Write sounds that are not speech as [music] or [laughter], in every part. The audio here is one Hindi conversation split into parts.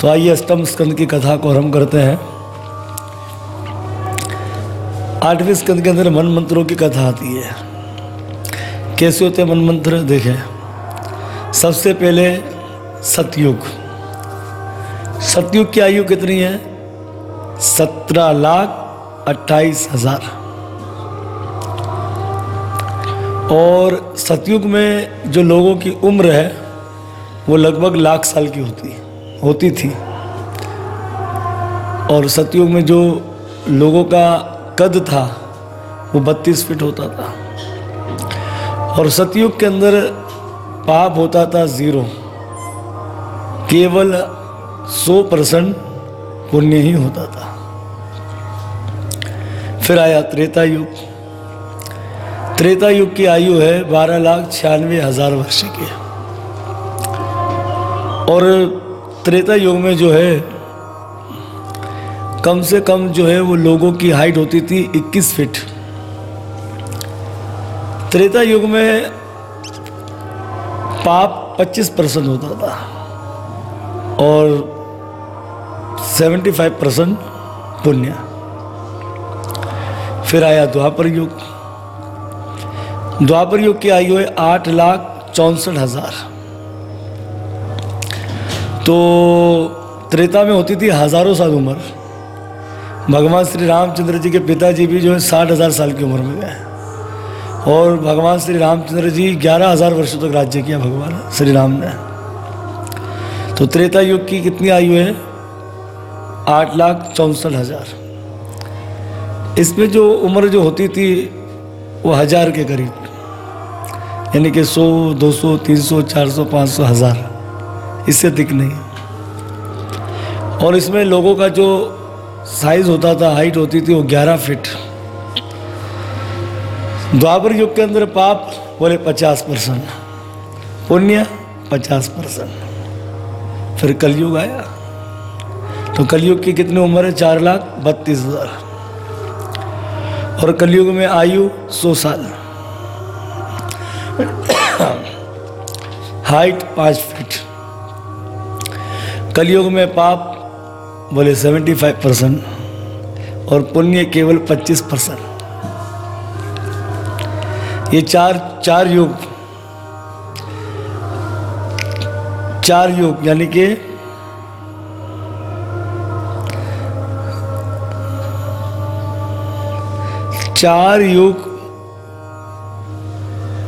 तो आइए अष्टम स्कंद की कथा को आरंभ करते हैं। आठवें स्कंद के अंदर मन मंत्रों की कथा आती है। कैसे होते मन मंत्र? देखें। सबसे पहले सतयुग। सतयुग की आयु कितनी है? सत्रह लाख अट्ठाईस हज़ार। और सतयुग में जो लोगों की उम्र है, वो लगभग लाख साल की होती होती थी। और सतयुग में जो लोगों का कद था, वो बत्तीस फीट होता था। और सतयुग के अंदर पाप होता था ज़ीरो। केवल सौ परसेंट पुण्य ही होता था। फिर आया त्रेता युग। त्रेता युग की आयु है बारह लाख छियानवे हज़ार वर्ष की। और त्रेता युग में जो है, कम से कम जो है वो लोगों की हाइट होती थी 21 फीट। त्रेता युग में पाप 25 परसेंट होता था और 75 परसेंट पुण्य। फिर आया द्वापर युग। द्वापर युग की आयु है आठ लाख चौंसठ हज़ार। तो त्रेता में होती थी हज़ारों साल उम्र। भगवान श्री रामचंद्र जी के पिताजी भी जो है, साठ हज़ार साल की उम्र में गए और भगवान श्री रामचंद्र जी ग्यारह हज़ार वर्षों तक राज्य किया भगवान, श्री राम ने। तो त्रेता युग की कितनी आयु है? आठ लाख चौंसठ हज़ार। इसमें जो उम्र जो होती थी, वो हज़ार के करीब। यानी कि सौ, दो सौ, तीन सौ, चार सौ, पाँच सौ, हज़ार। इससे अधिक नहीं। और इसमें लोगों का जो साइज़ होता था हाइट होती थी, वो ग्यारह फीट द्वापर युग के अंदर पाप बोले पचास परसेंट, पुण्य पचास परसेंट। फिर कलयुग आया। तो कलयुग की कितनी उम्र है? चार लाख बत्तीस हज़ार। और कलयुग में आयु सौ साल। [coughs] हाइट पाँच फीट कलयुग में पाप बोले सेवेंटी फाइव परसेंट और पुण्य केवल पच्चीस परसेंट ये चार चार युग चार युग, यानी कि चार युग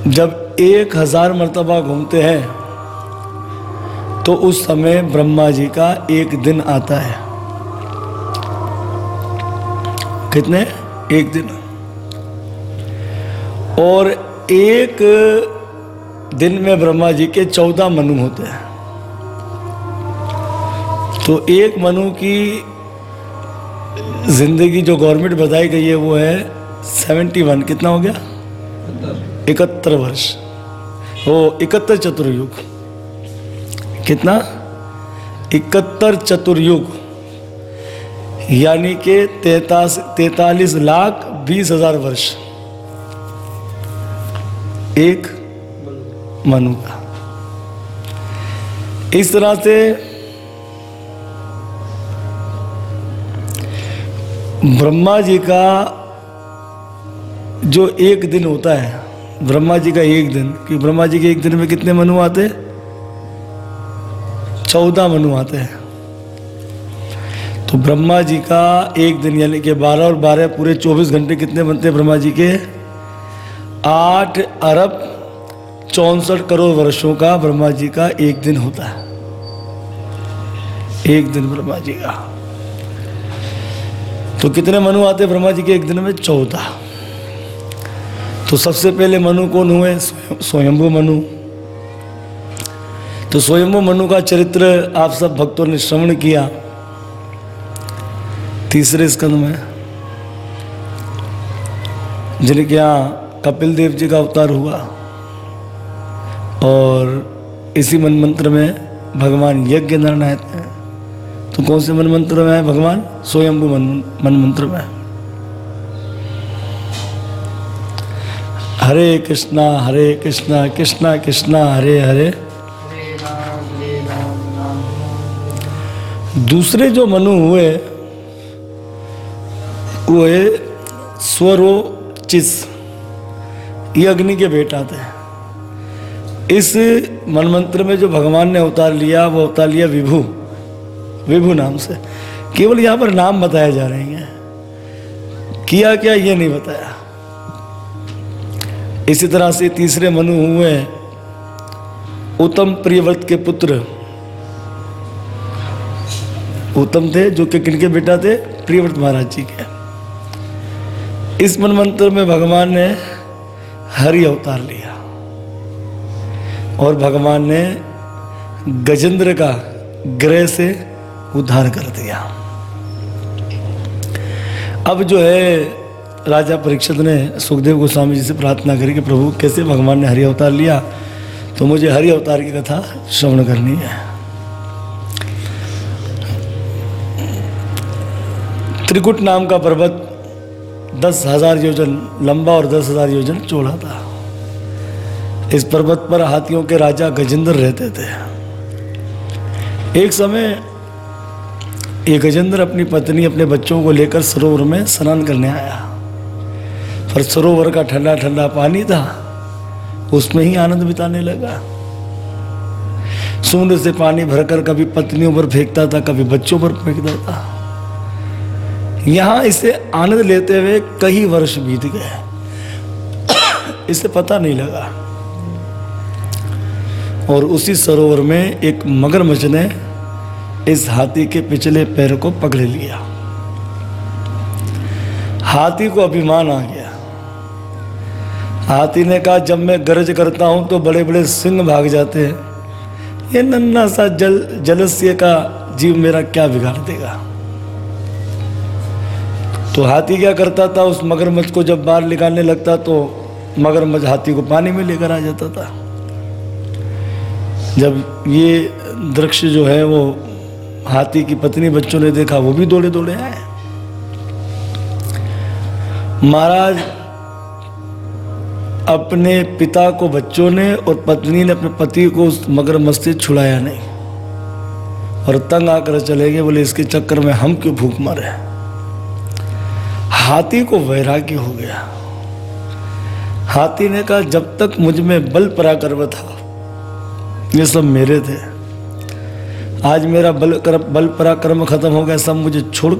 जब एक हज़ार मरतबा घूमते हैं तो उस समय ब्रह्मा जी का एक दिन आता है। कितने? एक दिन। और एक दिन में ब्रह्मा जी के चौदह मनु होते हैं। तो एक मनु की ज़िंदगी जो गवर्नमेंट बताई गई है, वो है सेवेंटी वन। कितना हो गया? इकहत्तर वर्ष। वो इकहत्तर चतुर्युग। कितना? इकहत्तर चतुर्युग, यानी के तैतास, तैतालीस लाख बीस हज़ार वर्ष। एक मनु का। इस तरह से ब्रह्मा जी का जो एक दिन होता है, ब्रह्मा जी का एक दिन, कि ब्रह्मा जी के एक दिन में कितने मनु आते चौदह मनु आते हैं। तो ब्रह्मा जी का एक दिन यानी कि बारह और बारह पूरे चौबीस घंटे कितने बनते हैं ब्रह्मा जी के? आठ अरब चौंसठ करोड़ वर्षों का ब्रह्मा जी का एक दिन होता है। एक दिन ब्रह्मा जी का। तो कितने मनु आते हैं ब्रह्मा जी के एक दिन में? चौदह। तो सबसे पहले मनु कौन हुए? स्वयंभू मनु। तो स्वयंभू मनु का चरित्र आप सब भक्तों ने श्रवण किया। तीसरे स्कंद में जिनके यहाँ कपिल देव जी का अवतार हुआ। और इसी मन मंत्र में भगवान यज्ञ निर्णायक हैं। तो कौन से मन मंत्र में है भगवान? स्वयंभू मन मन मंत्र में। हरे कृष्णा हरे कृष्णा कृष्णा कृष्णा, हरे हरे। दूसरे जो मनु हुए, वो है स्वरोचिस ये अग्नि के बेटा थे इस मनमंत्र में जो भगवान ने अवतार लिया, वो अवतार लिया विभु। विभु नाम से। केवल यहाँ पर नाम बताए जा रहे हैं। किया क्या ये नहीं बताया। इसी तरह से तीसरे मनु हुए उत्तम प्रियव्रत के पुत्र। उत्तम थे, जो कि किनके बेटा थे? प्रियव्रत महाराज जी के। इस मनमंत्र में भगवान ने हरि अवतार लिया। और भगवान ने गजेंद्र का ग्रह से उद्धार कर दिया। अब जो है, राजा परीक्षित ने सुखदेव गोस्वामी जी से प्रार्थना करी कि प्रभु, कैसे भगवान ने हरि अवतार लिया? तो मुझे हरि अवतार की कथा श्रवण करनी है। त्रिकुट नाम का पर्वत दस हज़ार योजन, लंबा और दस हज़ार योजन चौड़ा था। इस पर्वत पर हाथियों के राजा गजेंद्र रहते थे। एक समय ये गजेंद्र अपनी पत्नी, अपने बच्चों को लेकर सरोवर में स्नान करने आया। पर सरोवर का ठंडा ठंडा पानी था, उसमें ही आनंद बिताने लगा। समुद्र से पानी भरकर कभी पत्नियों पर फेंकता था, कभी बच्चों पर फेंकता था। यहाँ इसे आनंद लेते हुए कई वर्ष बीत गए। इसे पता नहीं लगा। और उसी सरोवर में एक मगरमच्छ ने इस हाथी के पिछले पैर को पकड़ लिया। हाथी को अभिमान आ गया। हाथी ने कहा, जब मैं गरज करता हूँ तो बड़े बड़े सिंह भाग जाते हैं। ये नन्ना सा जल, जलस्य का जीव मेरा क्या बिगाड़ देगा? तो हाथी क्या करता था? उस मगरमच्छ को जब बाहर निकालने लगता तो मगरमच्छ हाथी को पानी में लेकर आ जाता था। जब ये दृश्य जो है वो हाथी की पत्नी बच्चों ने देखा, वो भी दौड़े दौड़े आए। महाराज, अपने पिता को बच्चों ने और पत्नी ने अपने पति को उस मगरमच्छ से छुड़ाया नहीं। और तंग आकर चले गए, बोले, इसके चक्कर में हम क्यों भूख मरे हाथी को वैराग्य हो गया। हाथी ने कहा जब तक मुझमें बल पराक्रम था ये सब मेरे थे। आज मेरा बल कर, बल पराक्रम खत्म हो गया सब मुझे छोड़कर